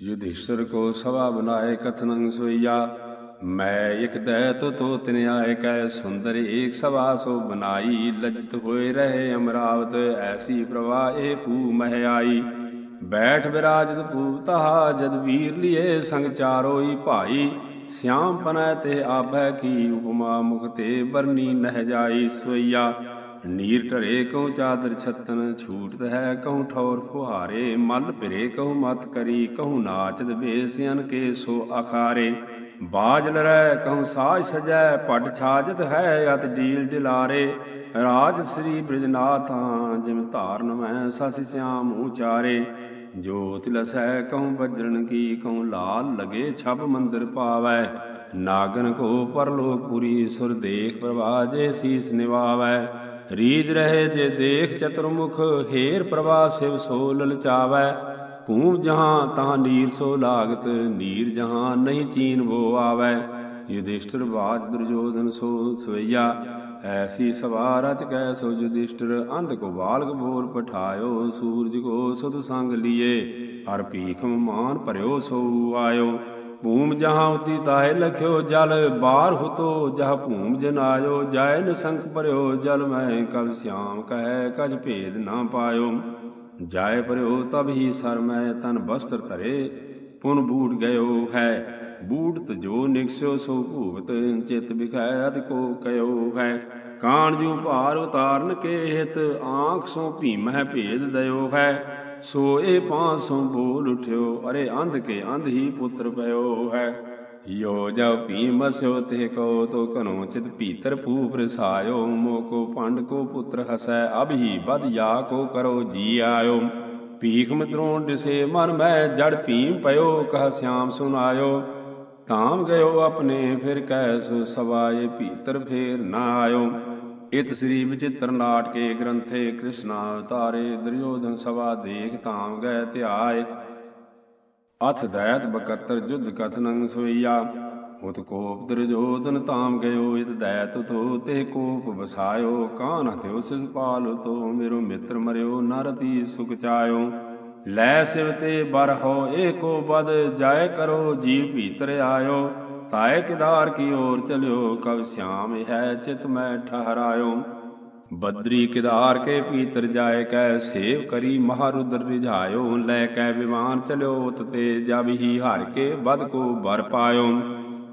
ਯੁਧਿਸ਼ਟਰ ਕੋ ਸਭਾ ਬਨਾਏ ਕਥਨੰ ਸੋਈਆ, ਮੈਂ ਇਕ ਦੈਤ ਤੋ ਤਿਨ ਆਏ ਕੈ ਸੁੰਦਰ ਏਕ ਸਭਾ ਸੋ ਬਨਾਈ ਲਜਤ ਹੋਏ ਰਹੇ ਅਮਰਾਵਤ, ਐਸੀ ਪ੍ਰਵਾ ਏ ਪੂ ਮਹਿ ਆਈ ਬੈਠ ਵਿਰਾਜਤ ਪੂਤਹਾ ਜਦ ਵੀਰ ਲਿਏ ਸੰਗ ਚਾਰੋਈ ਭਾਈ। ਸਿਆਮ ਪਨੈ ਤੇ ਆਭੈ ਕੀ ਉਪਮਾ ਮੁਖ ਤੇ, ਬਰਨੀ ਨਹਿ ਜਾਈ ਸੋਈਆ। ਨੀਰ ਢਰੇ ਕਉ ਚਾਦਰ ਛਤਨ ਛੂਟਤ ਹੈ ਕਉ ਠੌਰ ਫੁਹਾਰੇ, ਮਲ ਫਿਰੇ ਕਉ ਮਤ ਕਰੀ, ਕਉ ਨਾਚਦ ਬੇਸਿਆਨ ਕੇ ਸੋ ਅਖਾਰੇ। ਬਾਜ ਲਰੈ ਕਉ ਸਾਜ ਸਜੈ, ਪਟ ਛਾਜਤ ਹੈ ਅਤ ਡੀਲ ਡਿਲਾਰੇ ਰਾਜ ਸ੍ਰੀ ਬ੍ਰਿਜਨਾਥਾਂ, ਜਿਮ ਧਾਰਨ ਮੈਂ ਸਸ ਸਿਆਮ ਉਚਾਰੇ। ਜੋਤ ਲਸੈ ਕਉ ਬਜਰਨ ਕੀ, ਕਉ ਲਾਲ ਲਗੇ ਛਬ ਮੰਦਰ ਪਾਵੈ। ਨਾਗਨ ਕੋ ਪਰਲੋਕ ਪੁਰੀ, ਸੁਰ ਦੇਖ ਪ੍ਰਵਾਜੇ ਸੀਸ ਨਿਵਾਵੈ। ਰੀਜ ਰਹੇ ਜੇ ਦੇਖ ਚਤੁਰਮੁਖ, ਹੇਰ ਪ੍ਰਵਾ ਸਿਵ ਸੋ ਲਲਚਾਵੈ ਭੂਮ ਜਹਾਂ ਤਾਂ ਨੀਰ ਸੋ ਲਾਗਤ, ਨੀਰ ਜਹਾਂ ਨਹੀਂ ਚੀਨ ਵੋ ਆਵੈ। ਯੁਧਿਸ਼ਟਰ ਬਾਜ ਦੁਰਜੋਧਨ ਸੋ ਸਵਈਆ, ਐਸੀ ਸਵਾ ਰਚ ਕੈ ਸੋ ਯੁਧਿਸ਼ਟਰ, ਅੰਧ ਕੋ ਬਾਲਕ ਬੋਲ ਪਠਾਇਓ, ਸੂਰਜ ਕੋ ਸੁਧ ਸੰਗ ਲੀਏ। ਹਰ ਪੀਖਮ ਮਾਨ ਭਰਿਓ ਸੋ ਆਇਓ। ਭੂਮ ਜਹਾਂ ਉਤੀ ਤਾਹੇ ਲਖਿਓ ਜਲ ਬਾਰ ਹੁਤੋ ਜਹ ਭੂਮ ਜਨਾਇਓ ਜਾਇ ਨਸੰਕ ਭਰਿਓ ਜਲ, ਮੈਂ ਕਬ ਸਿਆਮ ਕਹਿ ਕਜ ਭੇਦ ਨਾ ਪਾਇਓ। ਜਾਇ ਭਰਿਓ ਤਬ ਹੀ ਸਰ, ਮੈਂ ਤਨ ਬਸਤਰ ਧਰੇ, ਪੁਨ ਬੂਟ ਗਇਓ ਹੈ। ਬੂੜਤ ਜੋ ਨਿਕਸਿਓ ਸੋ ਭੂਤ ਚਿਤ ਬਿਖੈ ਅਦ ਕੋ ਕਯੋ ਹੈ। ਕਾਣ ਜੋ ਭਾਰ ਉਤਾਰਨ ਕੇ ਹਿਤ, ਆਂਖ ਸੋ ਭੀਮ ਹੈ ਭੇਦ ਦਇਓ ਹੈ। ਸੋ ਇਹ ਪਾਸੋਂ ਬੋਲ ਉਠਿਓ ਅਰੇ ਅੰਧ ਕੇ ਅੰਧ ਹੀ ਪੁੱਤਰ ਪਇਓ ਹੈ ਯੋ ਜਉ ਭੀਮਸਿਓ ਤੇ ਕੋ ਤੋ ਕਨੋ ਚਿਤ ਭੀਤਰ ਭੂਪ ਰਸਾਇਓ ਮੋਕੋ ਪੰਡ ਕੋ ਪੁੱਤਰ ਹਸੈ ਅਬ ਹੀ ਬਦ ਯਾ ਕੋ ਕਰੋ ਜੀ ਆਇਓ ਭੀਖ ਮਦਰੋਂ ਦਿਸੇ ਮਨ ਮੈਂ ਜੜ ਭੀਮ ਪਇਓ ਕਹ ਸਿਆਮ ਸੁਨਾਇਓ ਤਾਮ ਗਇਓ ਆਪਣੇ ਫਿਰ ਕਹਿ ਸੋ ਸਵਾਏ ਭੀਤਰ ਫੇਰ ਨਾ ਆਇਓ ਇਤ ਸ੍ਰੀ ਵਿਚਿਤ੍ਰ ਨਾਟਕੇ ਗ੍ਰੰਥੇ ਕ੍ਰਿਸ਼ਨਾ ਅਵਤਾਰੇ ਦੁਰਯੋਧਨ ਸਭਾ ਦੇਖ ਤਾਮ ਗਏ ਧਿਆਏ। ਅਥ ਦੈਤ ਬਕਤਰ ਜੁਧ ਕਥਨੰ ਸੋਈਆ। ਉਤ ਕੋਪ ਦੁਰਜੋਧਨ ਧਾਮ ਗਇਓ, ਇਤ ਦੈਤ ਤੋ ਤੇ ਕੋਪ ਵਸਾਇਓ। ਕਾਨ ਹਥਿਓ ਸਿਸ ਪਾਲ ਤੋ, ਮੇਰੋ ਮਿੱਤਰ ਮਰਿਓ ਨਰਤੀ ਸੁਖ ਚਾਇਓ। ਲੈ ਸਿਵ ਤੇ ਬਰ ਹੋ ਏਕੋ ਬਦ ਜਾਏ ਕਰੋ ਜੀਵ ਭੀਤਰ ਆਇਓ। ਤਾਏ ਕਿਦਾਰ ਕੀ ਔਰ ਚਲਿਓ, ਕਬ ਸਿਆਮ ਹੈ ਚਿਤ ਮੈਂ ਠਹਰਾਇਓ। ਬਦਰੀ ਕਿਦਾਰ ਕੇ ਪੀਤਰ ਜਾਏ, ਕੈ ਸੇਵ ਕਰੀ ਮਹਾਰੁਦਰ ਰਿਝਾਇਓ। ਲੈ ਕੈ ਵਿਮਾਨ ਚਲਿਓ, ਉਤ ਤੇ ਜਬ ਹੀ ਹਰ ਕੇ ਬਦ ਕੋ ਬਰ ਪਾਇਓ।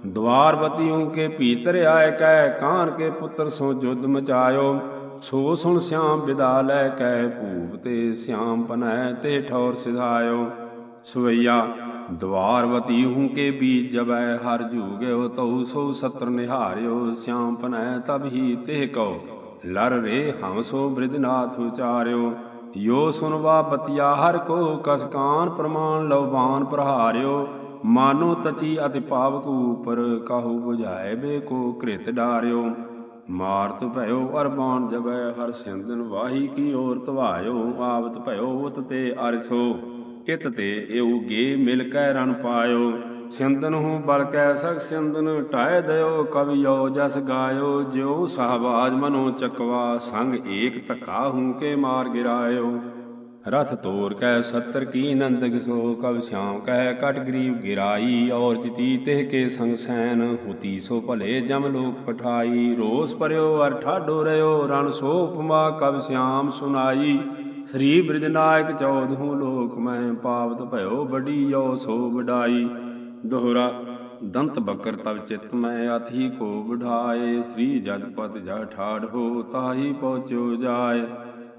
ਦਵਾਰਵਤੀਉ ਕੇ ਪੀਤਰ ਆਏ, ਕੈ ਕਾਨ ਕੇ ਪੁੱਤਰ ਸੋ ਜੁਦ ਮਚਾਇਓ। ਸੋ ਸੁਣ ਸਿਆਮ ਵਿਦਾ ਲੈ, ਕੈ ਭੂਪ ਤੇ ਸਿਆਮ ਪਨੈ ਤੇ ਠੌਰ ਸਿਧਾਇਓ। ਸਵਈਆ ਦਵਾਰਵਤੀ ਹੂੰ ਕੇ ਬੀਜ ਜਬੈ, ਹਰ ਜੂਗਿਓ ਤਉ, ਸੋ ਸਤਰ ਨਿਹਾਰਿਓ, ਸਿਆਮ ਪਨੈ ਤਬ ਹੀ ਤੇ ਕਉ। ਲਰ ਰੇ ਹਮ ਸੋ ਬ੍ਰਿਧਨਾਥ ਉਚਾਰਿਓ। ਯੋ ਸੁਨਵਾ ਬਤਿਆ ਹਰ ਕੋ ਕਸਕਾਨ ਪ੍ਰਮਾਨ ਲਵਬਾਨ ਪ੍ਰਹਾਰਿਓ। ਮਾਨੋ ਤਚੀ ਅਤਿ ਪਾਵਕ ਉਪਰ, ਕਾਹੂ 부ਝਾਏ ਬੇ ਕੋ ਕ੍ਰਿਤ ਡਾਰਿਓ। ਮਾਰਤ ਭਇਓ ਅਰਬਾਨ ਜਬੈ, ਹਰ ਸਿੰਦਨ ਵਾਹੀ ਕੀ ਔਰ ਧਵਾਇਓ ਆਵਤ ਭਇਓ, ਉਤ ਤੇ ਅਰਸੋ। ਇਤ ਤੇ ਏਉ ਗੇ ਮਿਲ ਕੈ ਰਣ ਪਾਇਓ। ਸਿੰਦਨ ਹੂੰ ਬਲ ਕੈ ਸਖ ਸਿੰਦਨ ਢਾਇ ਦਇਓ ਕਵਿਓ, ਜਸ ਗਾਇਓ, ਜਿਉ ਸਹਬਾਜ ਮਨੋ ਚਕਵਾ, ਸੰਗ ਏਕ ਧੱਕਾ ਹੂੰ ਕੇ ਮਾਰ ਗਿਰਾਇਓ। ਰਥ ਤੋਰ ਕੈ ਸੱਤਰ ਕੀ ਨੰਦਕ ਸੋ ਕਵ ਸਿਆਮ ਕਹਿ ਕਟ ਗਰੀਬ ਗਿਰਾਈ, ਔਰ ਜਿਤੀ ਤਿਹ ਕੇ ਸੰਗ ਸੈਨ, ਹੁਤੀ ਸੋ ਭਲੇ ਜਮ ਲੋਕ ਪਠਾਈ। ਰੋਸ ਪਰਿਓ ਅਰ ਠਾਡੋ ਰਿਓ ਰਣ ਸੋ ਉਪਮਾ ਕਵ ਸਿਆਮ ਸੁਨਾਈ। ਸ੍ਰੀ ਬ੍ਰਿਜਨਾਇਕ ਚੌਦਹੂ ਲੋਕ ਮੈਂ ਪਾਵਤ ਭਇਓ ਬੜੀ ਜੋ ਸੋ ਵਡਾਈ ਦੋਹਰਾ, ਦੰਤ ਬਕਰ ਤਵ ਚਿਤ ਮੈਂ ਅਥੀ ਕੋ ਬਢਾਏ ਸ੍ਰੀ ਜਗਪਤ ਜਾ ਠਾੜ ਹੋ ਤਾਹੀ ਪਹੁੰਚੋ ਜਾਏ।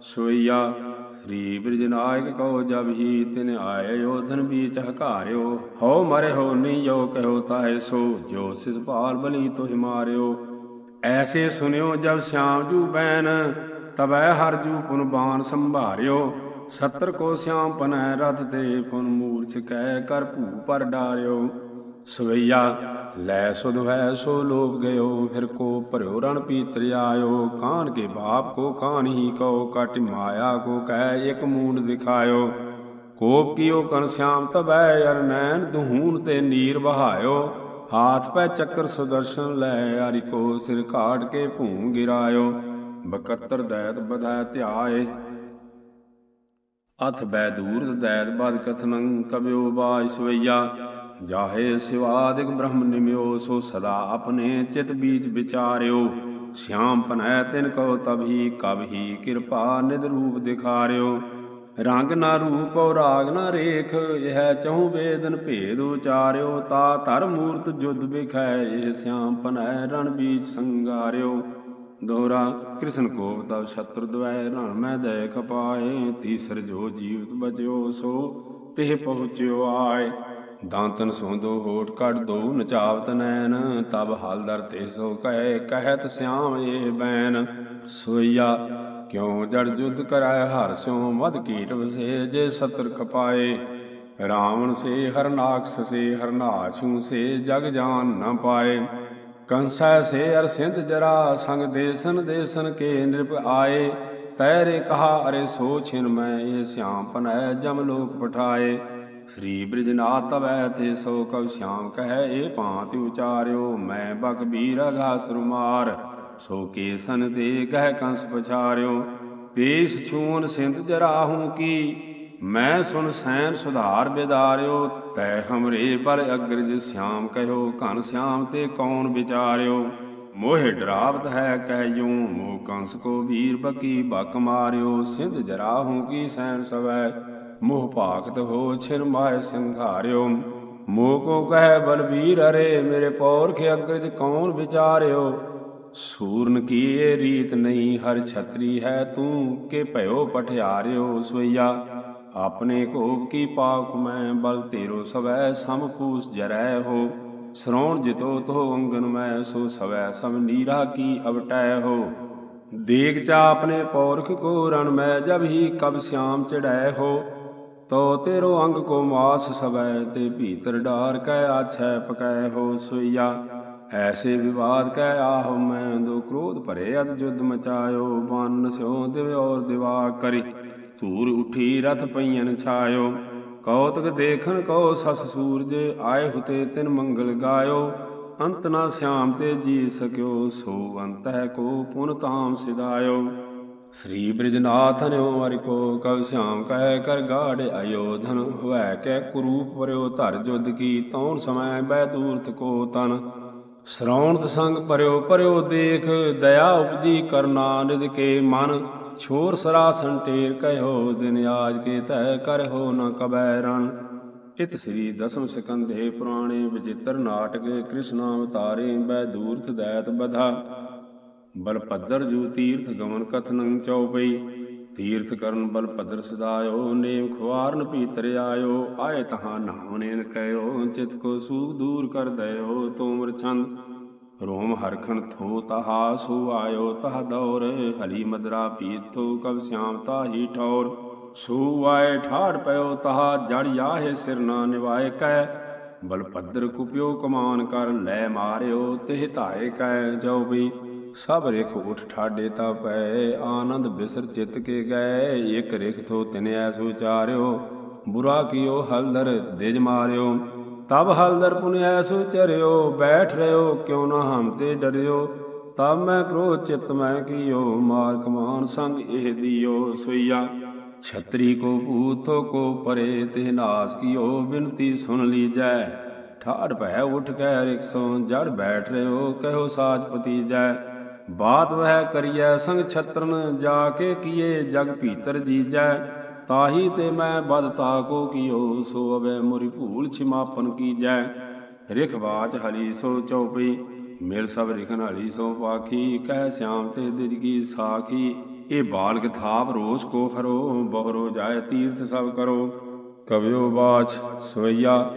ਸੋਈਆ, ਸ੍ਰੀ ਬ੍ਰਿਜਨਾਇਕ ਕਉ ਜਬ ਹੀ ਤਿਨ ਆਏ ਯੋਧਨ ਬੀਚ ਹਕਾਰਿਓ। ਹਉ ਮਰੇ ਹੋ ਨੀ ਜੋ ਕਹਿਓ ਤਾਹੇ ਸੋ, ਜੋ ਸਿਸ ਭਾਲ ਬਲੀ ਤੋਹਿ ਮਾਰਿਓ। ਐਸੇ ਸੁਨਿਓ ਜਬ ਸ਼ਾਮ ਜੂ ਬੈਨ, ਤਬੈ ਹਰ ਜੂ ਪੁਨ ਬਾਣ ਸੰਭਾਰਿਓ। ਸੱਤਰ ਕੋ ਸਿਆਮ ਪਨੈ ਰਥ ਤੇ ਪੁਨ ਮੂਰਛ ਕੈ ਕਰ ਭੂ ਪਰ ਡਾਰਿਓ। ਸਵਈਆ, ਲੈ ਸੁਧ ਹੈ ਸੋ ਲੋਭ ਗਇਓ, ਫਿਰ ਕੋ ਭਰਿਓ ਰਣ ਪੀਤਰ ਆਇਓ ਕਾਨ ਕੇ ਬਾਪ ਕੋ ਕਾਨ ਹੀ ਕਉ, ਕਟ ਮਾਇਆ ਕੋ ਕਹਿ ਇਕ ਮੂੰਡ ਦਿਖਾਇਓ। ਕੋਪ ਕੀਓ ਕਨ ਸਿਆਮ ਤਬੈ, ਅਰ ਨੈਣ ਦਹੂਨ ਤੇ ਨੀਰ ਬਹਾਇਓ ਹਾਥ ਪੈ ਚੱਕਰ ਸੁਦਰਸ਼ਨ ਲੈ ਆਰਿ ਕੋ ਸਿਰ ਘਾਟ ਕੇ ਭੂ ਗਿਰਾਇਓ। ਬਕਤਰ ਦੈਤ ਬਧਾਇ ਧਿਆਏ ਅਥ ਬੈ ਦੂਰ ਦੈਤ ਬਦ ਕਥਨੰ ਕਬਿਓ ਬਾਜ ਸਵਈਆ, ਜਾਹੇ ਸਿਵਾਦਿਕ ਬ੍ਰਹਮ ਨਿਮਿਓ, ਸੋ ਸਦਾ ਆਪਣੇ ਚਿਤ ਬੀਜ ਵਿਚਾਰਿਓ। ਸ਼ਾਮ ਪਨੈ ਤਿਨ ਕੋ ਤਬਹੀ ਕਬਹੀ ਕਿਰਪਾ ਨਿਦ ਰੂਪ ਦਿਖਾਰਿਓ। ਰੰਗ ਨਾ ਰੂਪ ਔ ਰਾਗ ਨਾ ਰੇਖ, ਇਹ ਚਹੁ ਵੇਦਨ ਭੇਦ ਉਚਾਰਿਓ। ਤਾ ਧਰ ਮੂਰਤ ਜੁਦ ਵਿਖੈ, ਇਹ ਸਿਆਮ ਪਨੈ ਰਣ ਬੀਜ ਸੰਗਾਰਿਓ। ਦੋਹਰਾ ਕ੍ਰਿਸ਼ਨ ਕੋਪ ਤਬ ਸ਼ਤਰ ਦਵੈ ਰਣ ਮੈਂ ਦੈ ਖਪਾਏ ਤੀਸਰ ਜੋ ਜੀਵਤ ਬਚਿਓ ਸੋ ਤਿਹ ਪਹੁੰਚਿਓ ਆਏ। ਦਾੰਤਨ ਸੋਂਦੋ ਹੋਟ ਕੱਢ ਦੋ, ਨਚਾਵਤ ਨੈਣ, ਤਬ ਹਲਦਰ ਤੇ ਸੋ ਕਹਿ, ਕਹਿਤ ਸਿਆਮ ਇਹ ਬੈਨ ਸੋਈਆ, ਕਿਉ ਜੜ ਜੁਦ ਕਰਾਇ ਹਰ ਸਿਉ ਮਦ ਕੀਟ ਵਸੇ ਜੇ ਸਤਰ ਕਪਾਏ ਰਾਵਣ ਸੇ ਹਰਨਾਕਸ ਸੇ, ਹਰਨਾਸ਼ੂ ਸੇ, ਜਗ ਜਾਨ ਨ ਪਾਏ। ਕੰਸੈ ਸੇ ਅਰ ਸਿੰਧ ਜਰਾ ਸੰਗ ਦੇਸਨ ਦੇਸਨ ਕੇ ਨਿਰਪ ਆਏ, ਤੈਰੇ ਕਹਾ ਅਰੇ ਸੋ ਛਿਨ ਮੈਂ ਇਹ ਸਿਆਮ ਪਨੈ ਜਮ ਲੋਕ ਪਠਾਏ। ਸ੍ਰੀ ਬ੍ਰਿਜਨਾਥ ਤਵੈ ਤੇ ਸੋ ਕਵ ਸ਼ਿਆਮ ਕਹੈ ਏ ਭਾਂਤ ਉਚਾਰਿਓ, ਮੈਂ ਬਕ ਬੀਰ ਘਾਸ ਰੁਮਾਰ, ਸੋ ਕੇਸਨ ਤੇ ਕਹਿ ਕੰਸ ਪਛਾਰਿਓ। ਦੇਸ ਛੂਨ ਸਿੰਧ ਜਰਾਹੂ ਕੀ, ਮੈਂ ਸੁਨ ਸੈਨ ਸੁਧਾਰ ਬਿਦਾਰਿਓ ਤੈ ਹਮਰੇ ਪਰ ਅਗਰਜ ਸਿਆਮ ਕਹਿਓ, ਘਨ ਸਿਆਮ ਤੇ ਕੌਣ ਵਿਚਾਰਿਓ? ਮੋਹਿ ਡਰਾਵਤ ਹੈ ਕਹਿ ਮੋ ਕੰਸ ਕੋ ਵੀਰ ਬਕੀ ਬਕ ਮਾਰਿਓ? ਸਿੰਧ ਜਰਾਹੂ ਕੀ ਸੈਨ ਸਵੈ? ਮੋਹ ਭਾਖਤ ਹੋ ਛਿਰ ਮਾਇ ਸੰਘਾਰਿਓ? ਮੋਹ ਕੋ ਕਹਿ ਬਲਬੀਰ ਅਰੇ ਮੇਰੇ ਪੌਰਖ ਅਗਰਜ ਕੌਣ ਵਿਚਾਰਿਓ? ਸੂਰਨ ਕੀ ਇਹ ਰੀਤ ਨਹੀਂ, ਹਰ ਛਤਰੀ ਹੈ ਤੂੰ, ਕੇ ਭਇਓ ਪਠਿਆਰਿਓ? ਸੋਈਆ ਆਪਣੇ ਕੋਪ ਕੀ ਪਾਕ ਮੈਂ, ਬਲ ਤੇਰੋ ਸਵੈ ਸਮਪੂਸ ਜਰੈ ਹੋ। ਸਰੋਣ ਜਿਤੋ ਤੋ ਅੰਗਨ ਮੈਂ, ਸੋ ਸਵੈ, ਸਮ ਨੀਰਾ ਕੀ ਅਵਟੈ ਹੋ। ਦੇਖ ਚਾ ਆਪਣੇ ਪੌਰਖ ਕੋ ਰਣ ਮੈਂ, ਜਬ ਹੀ ਕਬ ਸਿਆਮ ਚੜੈ ਹੋ। ਤੋ ਤੇਰੋ ਅੰਗ ਕੋ ਮਾਸ ਸਵੈ, ਤੇ ਭੀਤਰ ਡਾਰ ਕੈ ਆਛੈ ਪਕੈ ਹੋ ਸੋਈਆ। ਐਸੇ ਵਿਵਾਦ ਕਹਿ ਆਹ ਮੈਂ, ਦੋ ਕ੍ਰੋਧ ਭਰੇ ਅਦ ਜੁਦ ਮਚਾਇਓ। ਬਨ ਸਿਓ ਦਿਵ ਔਰ ਦਿਵਾ ਕਰੀ। ਧੂਰ ਉਠੀ ਰਥ ਪਈਨ ਛਾਇਓ। ਕੌਤਕ ਦੇਖਣ ਕੋ ਸਸ ਸੂਰਜ, ਆਏ ਹੁਤੇ ਤਿਨ ਮੰਗਲ ਗਾਇਓ। ਅੰਤ ਨਾ ਸਿਆਮ ਤੇ ਜੀ ਸਕਿਓ, ਸੋ ਅੰਤ ਹੈ ਕੋ ਪੁਨ ਤਾਮ ਸਿਦਾਇਓ ਸ੍ਰੀ ਬ੍ਰਿਜਨਾਥ ਨਿਉ ਹਰਿ ਕੋ ਕਵ ਸਿਆਮ ਕਹਿ ਕਰ ਗਾੜ ਅਯੋਧਨ ਹੋਇ ਕੈ ਕੁਰੂਪ ਪਰਿਓ ਧਰ ਜੁਦ ਕੀ, ਤੌਣ ਸਮੈ ਬੈ ਦੂਰਤ ਕੋ ਤਨ। ਸ਼ਰੌਣਤ ਸੰਗ ਪਰਿਓ ਪਰਿਓ ਦੇਖ, ਦਇਆ ਉਪਜੀ ਕਰਨਾ ਨਿਦ ਕੇ ਮਨ। ਛੋਰ ਸਰਾਸਨ ਟੇਰ ਕਹਿਓ, ਦਿਨ ਆਜ ਕੇ ਤੈ ਕਰਹੁ ਨ ਕਬੈ ਰਣ। ਇਤ ਸ੍ਰੀ ਦਸਮ ਸਿਕੰਧੇ ਪੁਰਾਣੇ ਵਿਚਿਤਰ ਨਾਟਕ ਕ੍ਰਿਸ਼ਨ ਅਵਤਾਰੇ ਬੈ ਦੂਰਥ ਦੈਤ ਬਧਾ। ਬਲ ਪੱਦਰ ਜੂ ਤੀਰਥ ਗਮਨ ਕਥਨੰ ਚਉਪਈ, ਤੀਰਥ ਕਰਨ ਬਲ ਪਦਰ ਸਦਾਇਓ, ਨੇਮ ਖਵਾਰਨ ਭੀਤਰ ਆਇਓ, ਆਏ ਤਹਾਂ ਨਾਵਨੇਨ ਕਹਿਓ, ਚਿਤ ਕੋ ਸੂਖ ਦੂਰ ਕਰ ਦਇਓ, ਤੋਮਰ ਛੰਦ। ਰੋਮ ਹਰਖਣ ਥੋ ਤਹਾ ਸੋ ਆਇਓ ਤਹ ਦੌਰ ਹਲੀ ਮਦਰਾ ਪੀਥੋ ਕਬ ਸਿਆਮ ਤਾਹੀ ਠੌਰ ਸੋ ਆਏ ਠਾੜ ਪਇਓ ਤਹਾ ਜੜ ਆਹੇ ਸਿਰ ਨਾ ਨਿਵਾਏ ਕੈ ਬਲ ਪੱਦਰ ਕੁਪਿਓ ਕਮਾਨ ਕਰ ਲੈ ਮਾਰਿਓ ਤਿਹ ਧਾਏ ਕੈ ਜੋ ਵੀ ਸਭ ਰਿਖ ਉਠ ਠਾਡੇ ਤਾ ਪੈ ਆਨੰਦ ਬਿਸਰ ਚਿਤ ਕੇ ਗਏ ਇਕ ਰਿਖ ਥੋ ਤਿਨ ਐਸ ਚਾਰਿਓ ਬੁਰਾ ਕੀਓ ਹਲਦਰ ਦਿਜ ਮਾਰਿਓ ਤਬ ਹਲਦਰ ਪੁਨ ਐਸ ਉਚਰਿਓ ਬੈਠ ਰਿਓ ਕਿਉ ਨਾ ਹਮ ਤੇ ਡਰਿਓ? ਤਬ ਮੈਂ ਕ੍ਰੋਧ ਚਿਤ ਮੈਂ ਕੀਓ ਮਾਰ ਕਮਾਨ ਸੰਗ ਇਹ ਦਿਓ, ਸੋਈਆ। ਛਤਰੀ ਕੋ ਭੂਤੋ ਕੋ ਪਰੇ ਤੇ ਨਾਸ ਕੀਓ, ਬਿਨਤੀ ਸੁਨ ਲੀਜੈ। ਠਾੜ ਭੈ ਉਠ ਕੇ ਰਿਕਸੋਂ ਜੜ ਬੈਠ ਰਿਓ ਕਹਿਓ ਸਾਜਪਤੀ ਜੈ। ਬਾਤ ਵਹਿ ਕਰੀਐ ਸੰਗ ਛਤਰਨ, ਜਾ ਕੇ ਕੀਏ ਜਗ ਭੀਤਰ ਜੀਜੈ। ਤਾਹੀ ਤੇ ਮੈਂ ਬਦ ਕੋ ਕੀਓ, ਸੋ ਅਵੇ ਮੁਰੀ ਭੂਲ ਛਿਮਾਪਨ ਕੀਜੈ। ਰਿਖ ਬਾਚ ਹਲੀ ਸੋ ਚਉਪਈ, ਮਿਲ ਸਭ ਰਿਖਨ ਹਲੀ ਸੋ ਪਾਖੀ, ਕਹਿ ਸਿਆਮ ਤੇ ਦਿਜ ਕੀ ਸਾਖੀ। ਇਹ ਬਾਲਕ ਥਾਪ ਰੋਸ ਕੋ ਹਰੋ, ਬਹਰੋ ਜਾਏ ਤੀਰਥ ਸਭ ਕਰੋ। ਕਵਿਓ ਬਾਚ ਸਵਈਆ,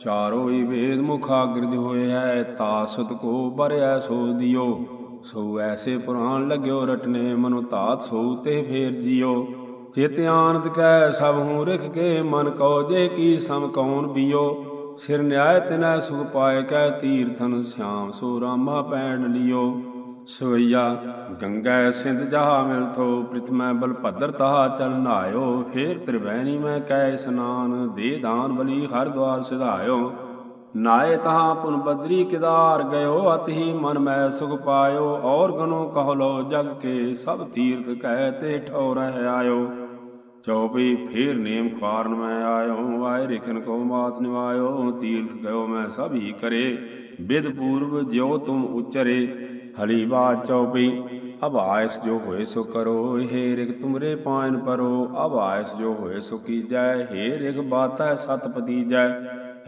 ਚਾਰੋ ਹੀ ਵੇਦ ਮੁਖਾਗਰਜ ਹੋਏ ਹੈ ਤਾਸਤ ਕੋ ਬਰਿਆ ਸੋ ਦਿਓ। ਸੋ ਐਸੇ ਪੁਰਾਣ ਲਗਿਓ ਰਟਨੇ, ਮਨੁ ਤਾਤ ਸੋ ਤੇ ਫੇਰ ਜਿਓ। ਚਿਤ ਆਨੰਦ ਕੈ ਸਭ ਹੂੰ ਰਿਖ ਕੇ, ਮਨ ਕਉ ਜੇ ਕੀ ਸਮ ਕੌਣ ਬੀਓ। ਸਿਰ ਨਿਆਇ ਤਿਨੈ ਸੁਖ ਪਾਏ ਕੈ ਤੀਰਥਨ ਸਿਆਮ, ਸੋ ਰਾਮਾ ਪੈਣ ਲਿਓ। ਸਵਈਆ, ਗੰਗੈ ਸਿੰਧ ਜਹਾ ਮਿਲਥੋ ਪ੍ਰਿਥਮੈ ਬਲ ਭਦਰ ਤਹਾ ਚਲ ਨਾਇਓ। ਫੇਰ ਤ੍ਰਿਵੈਣੀ ਮੈਂ ਕੈ ਇਸਨਾਨ, ਦੇ ਦਾਨ ਬਲੀ ਹਰ ਦਵਾਰ ਸਿਧਾਇਓ। ਨਾਏ ਤਹਾਂ ਪੁਨ ਬਦਰੀ ਕਿਦਾਰ ਗਇਓ ਅਤਹੀ ਮਨ ਮੈਂ ਸੁਖ ਪਾਇਓ। ਔਰ ਗਨੋ ਕਹ ਲੋ ਜਗ ਕੇ, ਸਭ ਤੀਰਥ ਕਹਿ ਤੇ ਠੌਰਹਿ ਆਇਓ। ਚੌਪਈ ਫੇਰ ਨੇਮ ਖਾਰਨ ਮੈਂ ਆਇਓ ਆਏ ਰਿਖਨ ਕੋ ਮਾਤ ਨਿਵਾਇਓ ਤੀਰਥ ਗਇਓ ਮੈਂ ਸਭ ਹੀ ਕਰੇ ਵਿਦ ਪੂਰਵ ਜਿਉ ਤੁਮ ਉਚਰੇ ਹਲੀ ਬਾਤ ਚੌਪਈ ਅਬ ਆਇਸ ਜੋ ਹੋਏ ਸੋ ਕਰੋ ਹੇ ਰਿਖ ਤੁਮਰੇ ਪਾਇਨ ਪਰੋ ਅਭਾਇਸ ਜੋ ਹੋਏ ਸੋ ਕੀਜੈ ਹੇ ਰਿਗ ਬਾਤੈ ਸਤ ਪਤੀਜੈ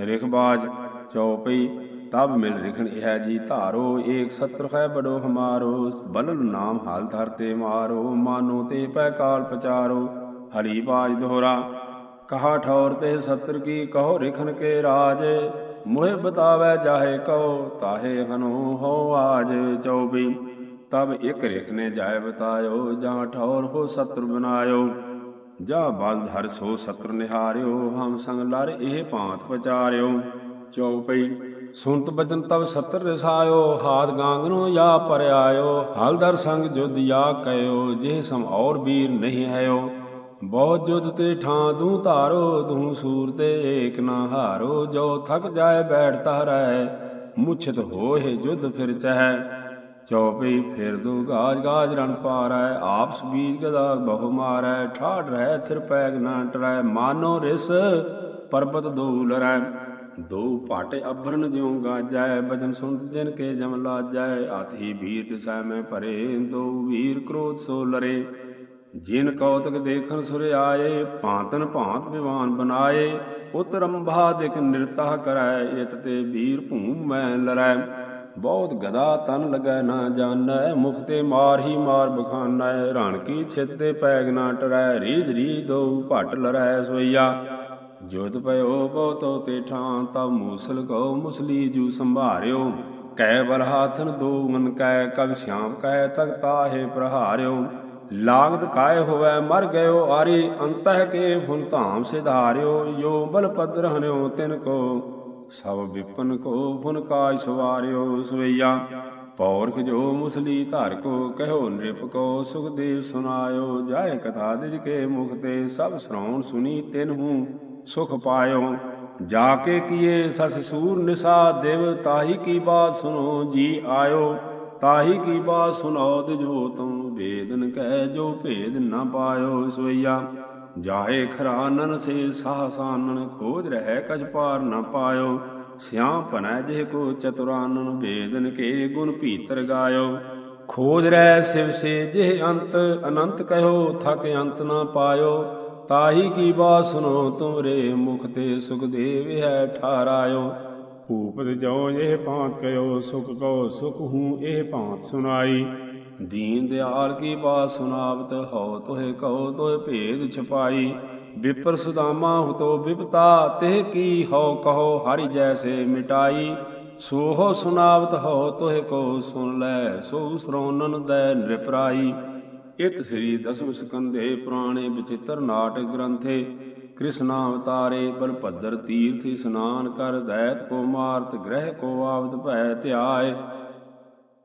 ਰਿਖ ਬਾਜ ਚੌਪਈ ਤਬ ਮਿਲ ਰਿਖਣ ਇਹ ਜੀ ਧਾਰੋ ਏਕ ਸਤਰ ਹੈ ਬੜੋ ਹਮਾਰੋ ਬਲਲ ਨਾਮ ਹਾਲ ਧਰਤੇ ਮਾਰੋ ਮਾਨੋ ਤੇ ਪੈ ਕਾਲ ਪਚਾਰੋ ਹਰੀ ਬਾਜ ਦੋਹਰਾ। ਕਹਾ ਠੌਰ ਤੇ ਸਤਰ ਕੀ ਕਹੋ ਰਿਖਨ ਕੇ ਰਾਜ। ਮੋਹਿ ਬਤਾਵੇ ਜਾਹੇ ਕਹੋ ਤਾਹੇ ਹਨੋ ਹੋ ਆਜ ਚੌਬੀ। ਤਬ ਇਕ ਰਿਖ ਨੇ ਜਾਇ ਬਤਾਇਓ, ਜਾਂ ਠੌਰ ਹੋ ਸਤਰ ਬਨਾਇਓ। ਜਾ ਬਲ ਧਰ ਸੋ ਸਤਰ ਨਿਹਾਰਿਓ, ਹਮ ਸੰਗ ਲਰ ਇਹ ਭਾਂਤ ਪਚਾਰਿਓ। ਚੌਪਈ ਸੁਨਤ ਬਚਨ ਤਬ ਸਤਰ ਰਸਾਇਓ ਹਾਥ ਗਾਂਗਨੋ ਯਾ ਪਰਿਆਇਓ। ਹਲਦਰ ਸੰਗ ਜੁਦ ਯਾ ਕਹਿਓ ਜਿਹ ਸਮ ਔਰ ਵੀਰ ਨਹੀਂ ਹੈਓ ਬਹੁਤ ਜੁਦ ਤੇ ਠਾਂ ਦੂ ਧਾਰੋ, ਦੂ ਸੂਰ ਤੇ ਏਕ ਨਾ ਹਾਰੋ, ਜੋ ਥਕ ਜਾਏ ਬੈਠ ਰਹਿ, ਮੁਛਤ ਹੋਏ ਜੁਦ ਫਿਰ ਚਹਿ। ਚੌਪਈ ਫਿਰ ਦੂ ਗਾਜ ਗਾਜ ਰਣ ਪਾਰੈ, ਆਪਸ ਬੀਜ ਗਦਾ ਬਹੁ ਮਾਰੈ ਠਾੜ ਰਹਿ, ਥਿਰ ਪੈਗ ਨਾ ਟਰੈ, ਮਾਨੋ ਰਿਸ ਪਰਬਤ ਦੋ ਲਰੈ। ਦੋ ਪਾਟ ਅਭਰਨ ਜਿਉ ਗਾਜੈ ਬਚਨ ਸੁਣਤ ਜਿਨ ਕੇ ਜਮ ਲਾਜੈ, ਆਥੀ ਵੀਰ ਦਿਸੈ ਮੈਂ ਭਰੇ, ਦੋ ਵੀਰ ਕ੍ਰੋਧ ਸੋ ਲਰੇ। ਜਿਨ ਕੌਤਕ ਦੇਖਣ ਸੁਰ ਆਏ, ਭਾਂਤਨ ਭਾਂਤ ਵਿਵਾਨ ਬਨਾਏ ਉਤਰੰਭਾ ਦਿਕ ਨਿਰਤਾ ਕਰੈ, ਇਤ ਤੇ ਵੀਰ ਭੂਮ ਮੈਂ ਲਰੈ। ਬਹੁਤ ਗਦਾ ਤਨ ਲਗੈ ਨਾ ਜਾਣੈ, ਮੁਖ ਤੇ ਮਾਰ ਹੀ ਮਾਰ ਬਖਾਨੈ। ਰਣ ਕੀ ਛਿਤ ਤੇ ਪੈਗ ਨਾ ਟਰੈ, ਰੀਧ ਰੀ ਦੋ ਭਟ ਲਰੈ ਸੋਈਆ। ਜੋਤ ਪਇਓ ਬਹੁਤੋ ਤੇ ਠਾਂ ਤਬ ਮੂਸਲ ਕੋ ਮੁਸਲੀ ਜੂ ਸੰਭਾਰਿਓ। ਕੈ ਬਲ ਹਾਥਨ ਦੋ ਮਨ ਕੈ ਕਬ ਸ਼ਾਮ ਕੈ ਤਖਤਾਹੇ ਪ੍ਰਹਾਰਿਓ। ਲਾਗਤ ਕਾਇ ਹੋਵੈ ਮਰ ਗਇਓ ਆਰੀ, ਅੰਤਹ ਕੇ ਫੁਨ ਧਾਮ ਸਿਧਾਰਿਓ ਜੋ ਬਲ ਪਦ ਰਹਨਿਓ ਤਿਨ ਕੋ। ਸਭ ਵਿਪਨ ਕੋ ਫੁਨ ਕਾਜ ਸਵਾਰਿਓ ਸਵਈਆ। ਪੌਰਖ ਜੋ ਮੁਸਲੀ ਧਰ ਕੋ, ਕਹਿਓ ਨਿਰਪ ਕੋ, ਸੁਖਦੇਵ ਸੁਨਾਇਓ। ਜਾਇ ਕਥਾ ਦਿਜ ਕੇ ਮੁਖ ਤੇ, ਸਭ ਸਰਾਉਣ ਸੁਨੀ ਤਿਨਹੂ ਸੁਖ ਪਾਇਓ। ਜਾ ਕੇ ਕੀਏ ਸਸ ਸੂਰ ਨਿਸਾ ਦੇਵ, ਤਾਹੀ ਕੀ ਬਾਤ ਸੁਨੋ ਜੀ ਆਇਓ। ਤਾਹੀ ਕੀ ਬਾਤ ਸੁਨਾਓ ਜੋ ਤੁਮ, ਵੇਦਨ ਕਹਿ ਜੋ ਭੇਦ ਨਾ ਪਾਇਓ ਸੋਈਆ ਜਾਹੇ ਖਰਾਨਨ ਸੇ ਸਾਹਸਾਨਨ ਖੋਜ ਰਹਿ ਕਜ ਪਾਰ ਨਾ ਪਾਇਓ। ਸਿਆਹ ਭਨੈ ਜਿਹ ਕੋ ਚਤੁਰਾਨਨ, ਵੇਦਨ ਕੇ ਗੁਣ ਭੀਤਰ ਗਾਇਓ। ਖੋਜ ਰਹਿ ਸਿਵ ਸੇ ਜਿਹ ਅੰਤ, ਅਨੰਤ ਕਹਿਓ ਥਕ ਅੰਤ ਨਾ ਪਾਇਓ। ਤਾਹੀ ਕੀ ਬਾਤ ਸੁਨੋ ਤੁਮਰੇ ਮੁਖ ਤੇ ਸੁਖਦੇਵ ਹੈ ਠਾਰਾਇਓ ਭੂਪਤ ਜੋ ਇਹ ਭਾਂਤ ਕਯੋ ਸੁਖ ਕੋ ਸੁਖ ਹੂੰ, ਇਹ ਭਾਂਤ ਸੁਨਾਈ ਦੀਨ ਦਿਆਲ ਕੀ ਬਾਤ ਸੁਨਾਵਤ ਹੋ ਤੋਹਿ ਕਹੋ ਤੋਹਿ ਭੇਦ ਛਪਾਈ। ਵਿਪਰ ਸੁਦਾਮਾ ਹੁਤੋ ਵਿਪਤਾ ਤੇ ਕੀ ਹੋ ਕਹੋ, ਹਰਿ ਜੈਸੇ ਮਿਟਾਈ। ਸੋਹ ਸੁਨਾਵਤ ਹੋ ਤੋਹਿ ਕੋ ਸੁਨ ਲੈ, ਸੋ ਸਰੋਨਨ ਦੈ ਨਿਰਪਰਾਈ। ਇਤ ਸ੍ਰੀ ਦਸਮ ਸਕੰਧੇ ਪੁਰਾਣੇ ਵਿਚਿਤ੍ਰ ਨਾਟਕ ਗ੍ਰੰਥੇ ਕ੍ਰਿਸ਼ਨਾ ਅਵਤਾਰੇ ਬਲ ਭੱਦਰ ਤੀਰਥ ਇਸਨਾਨ ਕਰ ਦੈਤ ਕੋ ਮਾਰਤ ਗ੍ਰਹਿ ਕੋ ਆਵਤ ਭੈ ਧਿਆਏ।